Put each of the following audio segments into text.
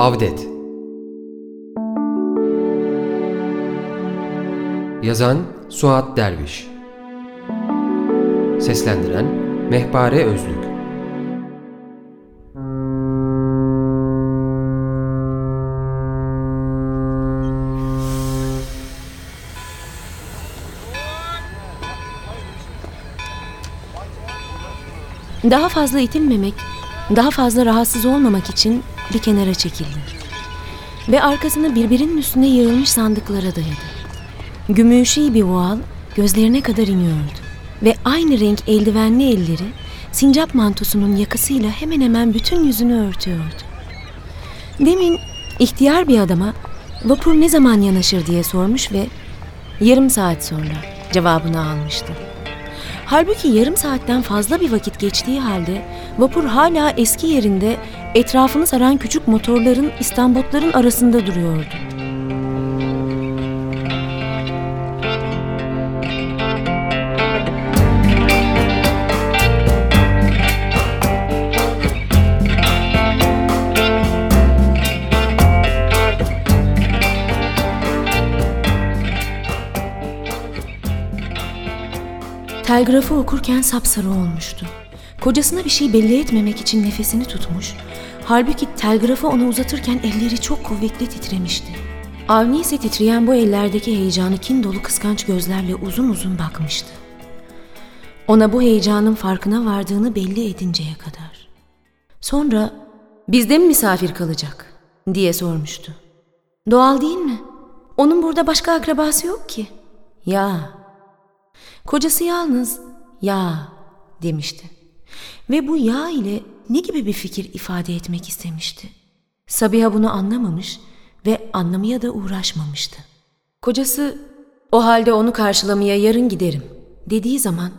Avdet. Yazan Suat Derviş. Seslendiren Mehpare Özlük. Daha fazla itilmemek, daha fazla rahatsız olmamak için bir kenara çekildi. Ve arkasını birbirinin üstüne yığılmış sandıklara dayadı. Gümüşi bir voal gözlerine kadar iniyordu. Ve aynı renk eldivenli elleri sincap mantosunun yakasıyla hemen hemen bütün yüzünü örtüyordu. Demin ihtiyar bir adama vapur ne zaman yanaşır diye sormuş ve yarım saat sonra cevabını almıştı. Halbuki yarım saatten fazla bir vakit geçtiği halde vapur hala eski yerinde etrafını saran küçük motorların istambotların arasında duruyordu. Telgrafı okurken sapsarı olmuştu. Kocasına bir şey belli etmemek için nefesini tutmuş. Halbuki telgrafı ona uzatırken elleri çok kuvvetli titremişti. Avni ise titreyen bu ellerdeki heyecanı kin dolu kıskanç gözlerle uzun uzun bakmıştı. Ona bu heyecanın farkına vardığını belli edinceye kadar. Sonra bizde mi misafir kalacak diye sormuştu. Doğal değil mi? Onun burada başka akrabası yok ki. Ya Kocası yalnız ya demişti. Ve bu ya ile ne gibi bir fikir ifade etmek istemişti. Sabiha bunu anlamamış ve anlamaya da uğraşmamıştı. Kocası o halde onu karşılamaya yarın giderim dediği zaman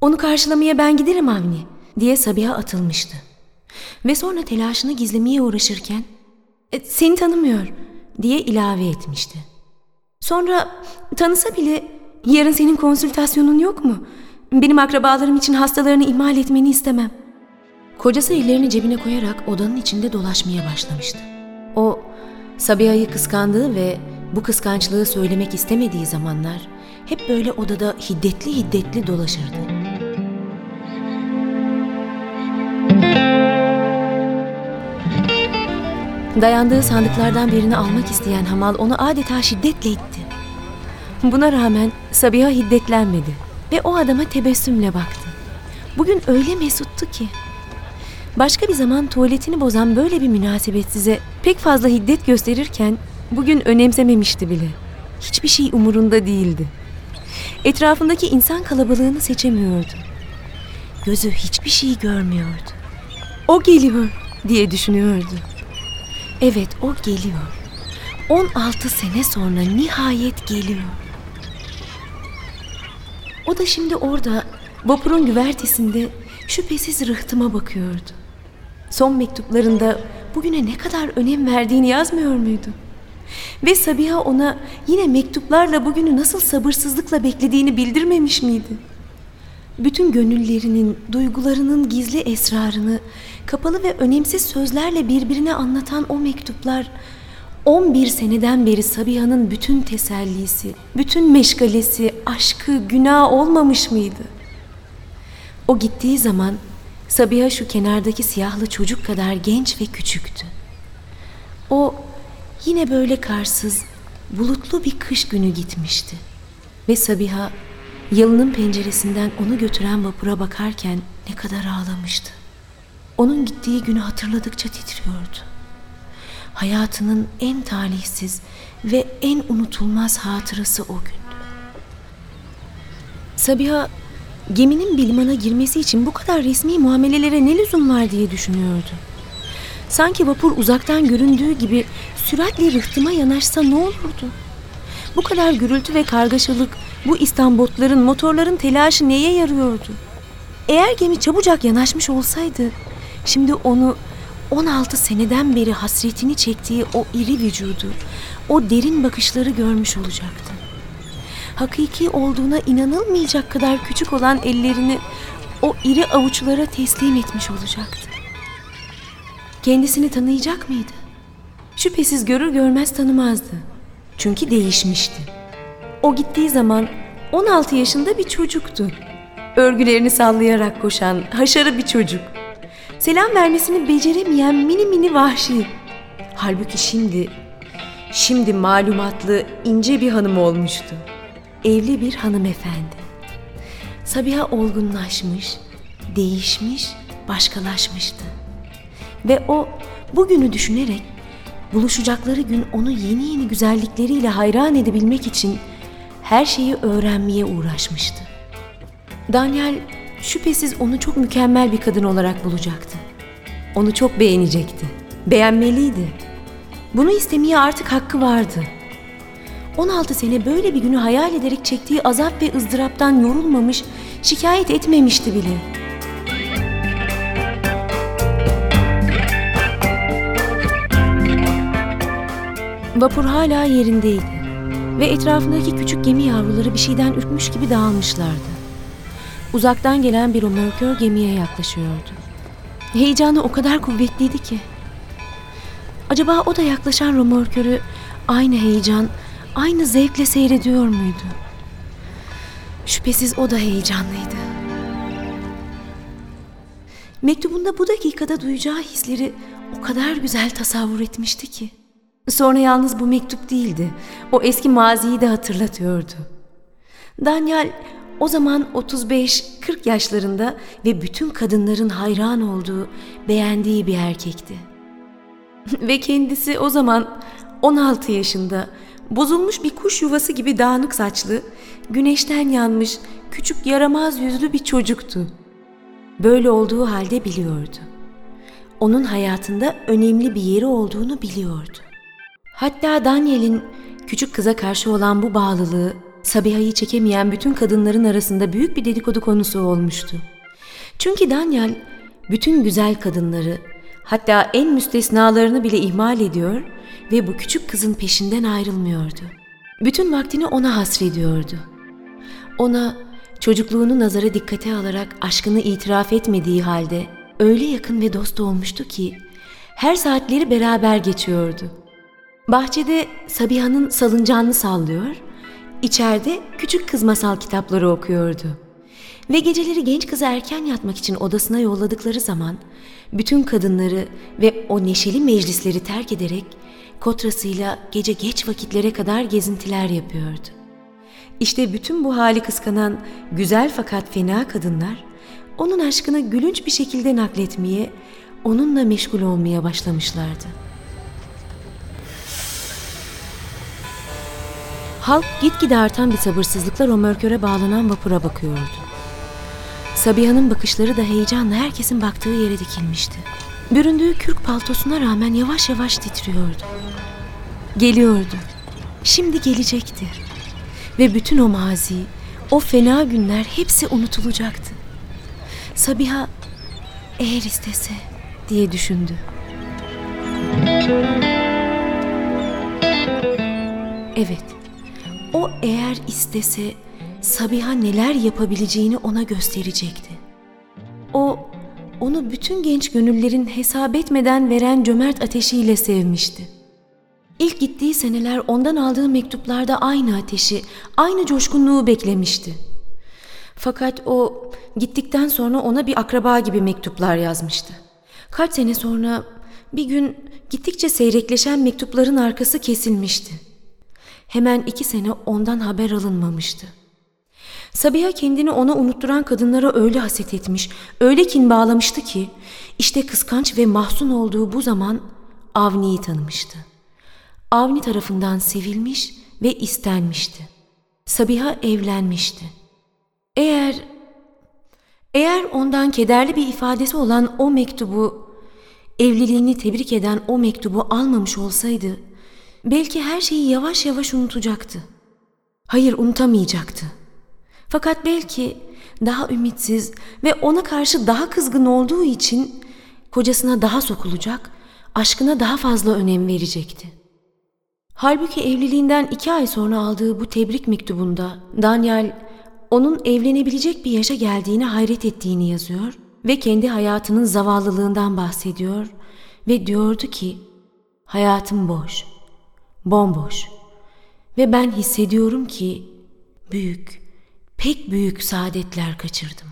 onu karşılamaya ben giderim Avni diye Sabiha atılmıştı. Ve sonra telaşını gizlemeye uğraşırken e, seni tanımıyor diye ilave etmişti. Sonra tanısa bile Yarın senin konsültasyonun yok mu? Benim akrabalarım için hastalarını ihmal etmeni istemem. Kocası ellerini cebine koyarak odanın içinde dolaşmaya başlamıştı. O, Sabiha'yı kıskandığı ve bu kıskançlığı söylemek istemediği zamanlar hep böyle odada hiddetli hiddetli dolaşırdı. Dayandığı sandıklardan birini almak isteyen Hamal onu adeta şiddetle itti. Buna rağmen Sabiha hiddetlenmedi ve o adama tebessümle baktı. Bugün öyle mesuttu ki. Başka bir zaman tuvaletini bozan böyle bir münasebetsize pek fazla hiddet gösterirken bugün önemsememişti bile. Hiçbir şey umurunda değildi. Etrafındaki insan kalabalığını seçemiyordu. Gözü hiçbir şey görmüyordu. O geliyor diye düşünüyordu. Evet o geliyor. 16 sene sonra nihayet geliyor. O da şimdi orada vapurun güvertesinde şüphesiz rıhtıma bakıyordu. Son mektuplarında bugüne ne kadar önem verdiğini yazmıyor muydu? Ve Sabiha ona yine mektuplarla bugünü nasıl sabırsızlıkla beklediğini bildirmemiş miydi? Bütün gönüllerinin, duygularının gizli esrarını kapalı ve önemsiz sözlerle birbirine anlatan o mektuplar 11 seneden beri Sabiha'nın bütün tesellisi, bütün meşgalesi, aşkı, günah olmamış mıydı? O gittiği zaman Sabiha şu kenardaki siyahlı çocuk kadar genç ve küçüktü. O yine böyle karsız, bulutlu bir kış günü gitmişti. Ve Sabiha yalının penceresinden onu götüren vapura bakarken ne kadar ağlamıştı. Onun gittiği günü hatırladıkça titriyordu hayatının en talihsiz ve en unutulmaz hatırası o gündü. Sabiha geminin bir girmesi için bu kadar resmi muamelelere ne lüzum var diye düşünüyordu. Sanki vapur uzaktan göründüğü gibi süratle rıhtıma yanaşsa ne olurdu? Bu kadar gürültü ve kargaşalık, bu İstanbulların, motorların telaşı neye yarıyordu? Eğer gemi çabucak yanaşmış olsaydı, şimdi onu 16 seneden beri hasretini çektiği o iri vücudu, o derin bakışları görmüş olacaktı. Hakiki olduğuna inanılmayacak kadar küçük olan ellerini o iri avuçlara teslim etmiş olacaktı. Kendisini tanıyacak mıydı? şüphesiz görür görmez tanımazdı. Çünkü değişmişti. O gittiği zaman 16 yaşında bir çocuktu. Örgülerini sallayarak koşan haşarı bir çocuk. Selam vermesini beceremeyen mini mini vahşi. Halbuki şimdi, şimdi malumatlı ince bir hanım olmuştu. Evli bir hanımefendi. Sabiha olgunlaşmış, değişmiş, başkalaşmıştı. Ve o bugünü düşünerek buluşacakları gün onu yeni yeni güzellikleriyle hayran edebilmek için her şeyi öğrenmeye uğraşmıştı. Daniel şüphesiz onu çok mükemmel bir kadın olarak bulacaktı. Onu çok beğenecekti. Beğenmeliydi. Bunu istemeye artık hakkı vardı. 16 sene böyle bir günü hayal ederek çektiği azap ve ızdıraptan yorulmamış, şikayet etmemişti bile. Vapur hala yerindeydi ve etrafındaki küçük gemi yavruları bir şeyden ürkmüş gibi dağılmışlardı. Uzaktan gelen bir römorkör gemiye yaklaşıyordu. Heyecanı o kadar kuvvetliydi ki. Acaba o da yaklaşan römorkörü aynı heyecan, aynı zevkle seyrediyor muydu? Şüphesiz o da heyecanlıydı. Mektubunda bu dakikada duyacağı hisleri o kadar güzel tasavvur etmişti ki. Sonra yalnız bu mektup değildi. O eski maziyi de hatırlatıyordu. Daniel o zaman 35-40 yaşlarında ve bütün kadınların hayran olduğu, beğendiği bir erkekti. ve kendisi o zaman 16 yaşında, bozulmuş bir kuş yuvası gibi dağınık saçlı, güneşten yanmış, küçük yaramaz yüzlü bir çocuktu. Böyle olduğu halde biliyordu. Onun hayatında önemli bir yeri olduğunu biliyordu. Hatta Daniel'in küçük kıza karşı olan bu bağlılığı Sabiha'yı çekemeyen bütün kadınların arasında büyük bir dedikodu konusu olmuştu. Çünkü Daniel bütün güzel kadınları hatta en müstesnalarını bile ihmal ediyor ve bu küçük kızın peşinden ayrılmıyordu. Bütün vaktini ona hasrediyordu. Ona çocukluğunu nazara dikkate alarak aşkını itiraf etmediği halde öyle yakın ve dost olmuştu ki her saatleri beraber geçiyordu. Bahçede Sabiha'nın salıncağını sallıyor, içeride küçük kız masal kitapları okuyordu. Ve geceleri genç kızı erken yatmak için odasına yolladıkları zaman bütün kadınları ve o neşeli meclisleri terk ederek kotrasıyla gece geç vakitlere kadar gezintiler yapıyordu. İşte bütün bu hali kıskanan güzel fakat fena kadınlar onun aşkını gülünç bir şekilde nakletmeye, onunla meşgul olmaya başlamışlardı. Halk gitgide artan bir sabırsızlıkla römorköre bağlanan vapura bakıyordu. Sabiha'nın bakışları da heyecanla herkesin baktığı yere dikilmişti. Büründüğü kürk paltosuna rağmen yavaş yavaş titriyordu. Geliyordu. Şimdi gelecekti. Ve bütün o mazi, o fena günler hepsi unutulacaktı. Sabiha eğer istese diye düşündü. Evet, o eğer istese Sabiha neler yapabileceğini ona gösterecekti. O onu bütün genç gönüllerin hesap etmeden veren cömert ateşiyle sevmişti. İlk gittiği seneler ondan aldığı mektuplarda aynı ateşi, aynı coşkunluğu beklemişti. Fakat o gittikten sonra ona bir akraba gibi mektuplar yazmıştı. Kaç sene sonra bir gün gittikçe seyrekleşen mektupların arkası kesilmişti. Hemen iki sene ondan haber alınmamıştı. Sabiha kendini ona unutturan kadınlara öyle haset etmiş, öyle kin bağlamıştı ki, işte kıskanç ve mahzun olduğu bu zaman Avni'yi tanımıştı. Avni tarafından sevilmiş ve istenmişti. Sabiha evlenmişti. Eğer eğer ondan kederli bir ifadesi olan o mektubu, evliliğini tebrik eden o mektubu almamış olsaydı, belki her şeyi yavaş yavaş unutacaktı. Hayır unutamayacaktı. Fakat belki daha ümitsiz ve ona karşı daha kızgın olduğu için kocasına daha sokulacak, aşkına daha fazla önem verecekti. Halbuki evliliğinden iki ay sonra aldığı bu tebrik mektubunda Daniel onun evlenebilecek bir yaşa geldiğine hayret ettiğini yazıyor ve kendi hayatının zavallılığından bahsediyor ve diyordu ki Hayatım boş, bomboş ve ben hissediyorum ki büyük, pek büyük saadetler kaçırdım.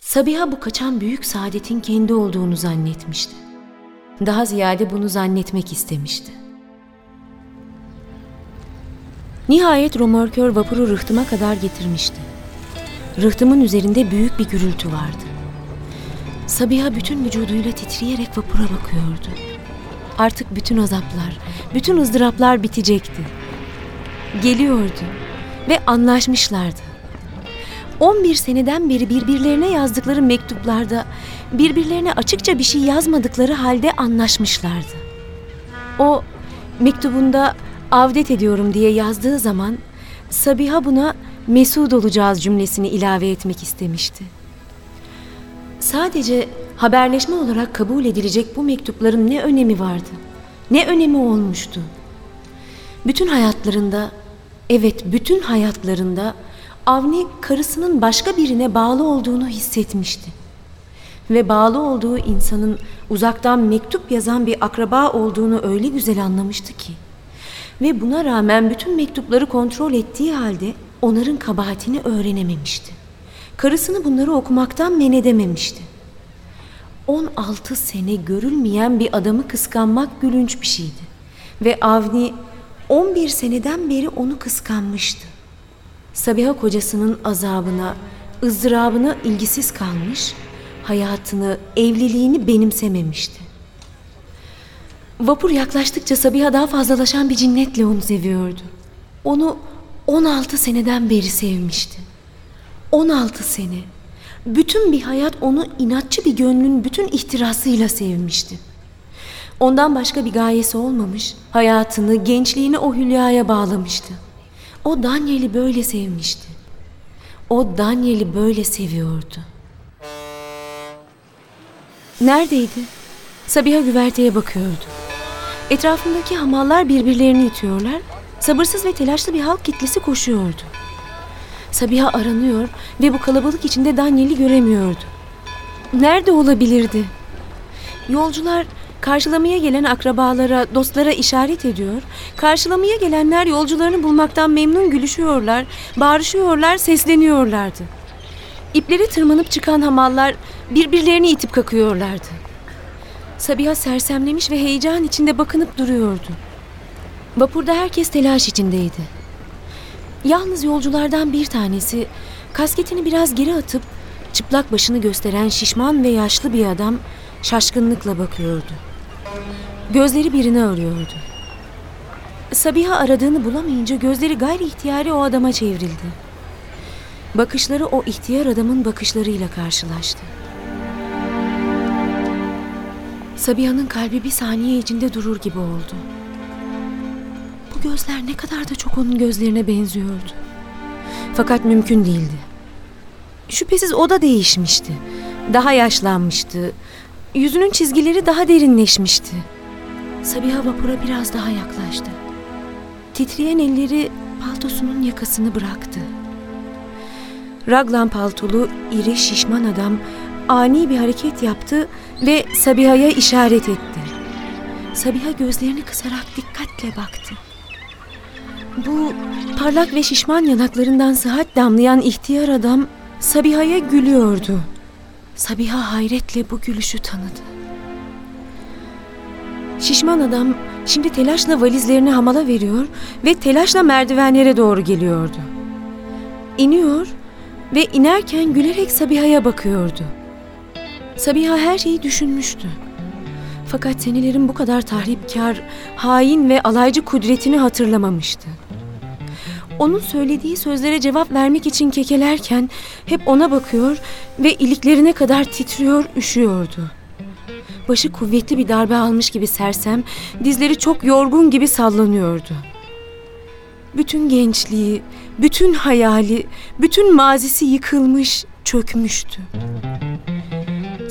Sabiha bu kaçan büyük saadetin kendi olduğunu zannetmişti. Daha ziyade bunu zannetmek istemişti. Nihayet romorkör vapuru rıhtıma kadar getirmişti. Rıhtımın üzerinde büyük bir gürültü vardı. Sabiha bütün vücuduyla titreyerek vapura bakıyordu. Artık bütün azaplar, bütün ızdıraplar bitecekti. Geliyordu ve anlaşmışlardı. 11 seneden beri birbirlerine yazdıkları mektuplarda birbirlerine açıkça bir şey yazmadıkları halde anlaşmışlardı. O mektubunda avdet ediyorum diye yazdığı zaman Sabiha buna mesud olacağız cümlesini ilave etmek istemişti. Sadece haberleşme olarak kabul edilecek bu mektupların ne önemi vardı? Ne önemi olmuştu? Bütün hayatlarında, evet bütün hayatlarında Avni karısının başka birine bağlı olduğunu hissetmişti. Ve bağlı olduğu insanın uzaktan mektup yazan bir akraba olduğunu öyle güzel anlamıştı ki. Ve buna rağmen bütün mektupları kontrol ettiği halde onların kabahatini öğrenememişti. Karısını bunları okumaktan men edememişti. 16 sene görülmeyen bir adamı kıskanmak gülünç bir şeydi. Ve Avni 11 seneden beri onu kıskanmıştı. Sabiha kocasının azabına, ızdırabına ilgisiz kalmış, hayatını, evliliğini benimsememişti. Vapur yaklaştıkça Sabiha daha fazlalaşan bir cinnetle onu seviyordu. Onu 16 seneden beri sevmişti. 16 sene. Bütün bir hayat onu inatçı bir gönlün bütün ihtirasıyla sevmişti. Ondan başka bir gayesi olmamış, hayatını, gençliğini o hülyaya bağlamıştı. O Daniel'i böyle sevmişti. O Daniel'i böyle seviyordu. Neredeydi? Sabiha güverteye bakıyordu. Etrafındaki hamallar birbirlerini itiyorlar, sabırsız ve telaşlı bir halk kitlesi koşuyordu. Sabiha aranıyor ve bu kalabalık içinde Daniel'i göremiyordu. Nerede olabilirdi? Yolcular karşılamaya gelen akrabalara, dostlara işaret ediyor. Karşılamaya gelenler yolcularını bulmaktan memnun gülüşüyorlar, bağırışıyorlar, sesleniyorlardı. İpleri tırmanıp çıkan hamallar birbirlerini itip kakıyorlardı. Sabiha sersemlemiş ve heyecan içinde bakınıp duruyordu. Vapurda herkes telaş içindeydi. Yalnız yolculardan bir tanesi kasketini biraz geri atıp çıplak başını gösteren şişman ve yaşlı bir adam şaşkınlıkla bakıyordu. Gözleri birini arıyordu. Sabiha aradığını bulamayınca gözleri gayri ihtiyari o adama çevrildi. Bakışları o ihtiyar adamın bakışlarıyla karşılaştı. Sabiha'nın kalbi bir saniye içinde durur gibi oldu. Gözler ne kadar da çok onun gözlerine benziyordu. Fakat mümkün değildi. Şüphesiz o da değişmişti. Daha yaşlanmıştı. Yüzünün çizgileri daha derinleşmişti. Sabiha vapura biraz daha yaklaştı. Titreyen elleri paltosunun yakasını bıraktı. Raglan paltolu, iri, şişman adam ani bir hareket yaptı ve Sabiha'ya işaret etti. Sabiha gözlerini kısarak dikkatle baktı. Bu parlak ve şişman yanaklarından sıhhat damlayan ihtiyar adam Sabiha'ya gülüyordu. Sabiha hayretle bu gülüşü tanıdı. Şişman adam şimdi telaşla valizlerini hamala veriyor ve telaşla merdivenlere doğru geliyordu. İniyor ve inerken gülerek Sabiha'ya bakıyordu. Sabiha her şeyi düşünmüştü. Fakat senelerin bu kadar tahripkar, hain ve alaycı kudretini hatırlamamıştı. Onun söylediği sözlere cevap vermek için kekelerken hep ona bakıyor ve iliklerine kadar titriyor, üşüyordu. Başı kuvvetli bir darbe almış gibi sersem, dizleri çok yorgun gibi sallanıyordu. Bütün gençliği, bütün hayali, bütün mazisi yıkılmış, çökmüştü.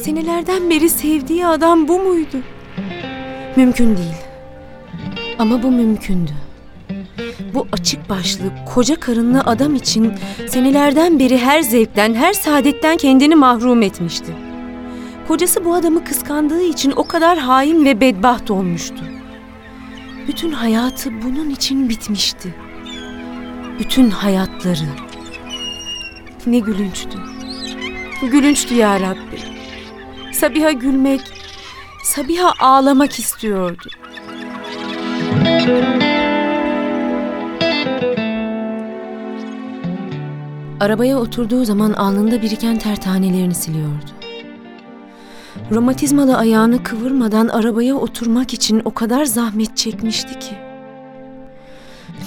Senelerden beri sevdiği adam bu muydu? Mümkün değil. Ama bu mümkündü. Bu açık başlı, koca karınlı adam için senelerden beri her zevkten, her saadetten kendini mahrum etmişti. Kocası bu adamı kıskandığı için o kadar hain ve bedbaht olmuştu. Bütün hayatı bunun için bitmişti. Bütün hayatları. Ne gülünçtü. Gülünçtü ya Rabbi. Sabiha gülmek, Sabiha ağlamak istiyordu. Arabaya oturduğu zaman alnında biriken ter tanelerini siliyordu. Romatizmalı ayağını kıvırmadan arabaya oturmak için o kadar zahmet çekmişti ki.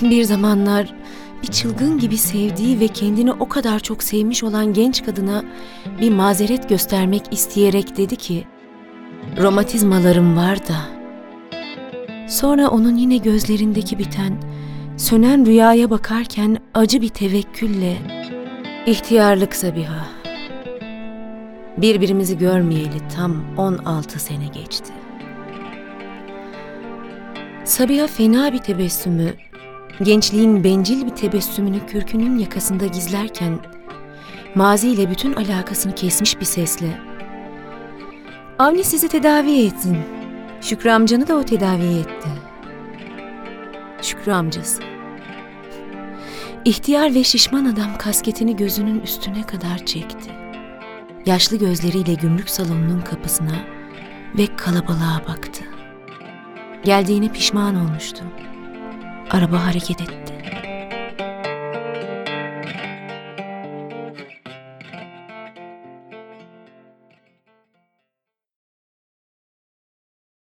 Bir zamanlar bir çılgın gibi sevdiği ve kendini o kadar çok sevmiş olan genç kadına bir mazeret göstermek isteyerek dedi ki, romatizmalarım var da. Sonra onun yine gözlerindeki biten, sönen rüyaya bakarken acı bir tevekkülle, ihtiyarlık Sabiha, birbirimizi görmeyeli tam 16 sene geçti. Sabiha fena bir tebessümü, gençliğin bencil bir tebessümünü kürkünün yakasında gizlerken, maziyle bütün alakasını kesmiş bir sesle, Avni sizi tedavi etsin. Şükrü amcanı da o tedavi etti. Şükrü amcası. İhtiyar ve şişman adam kasketini gözünün üstüne kadar çekti. Yaşlı gözleriyle gümrük salonunun kapısına ve kalabalığa baktı. Geldiğine pişman olmuştu. Araba hareket etti.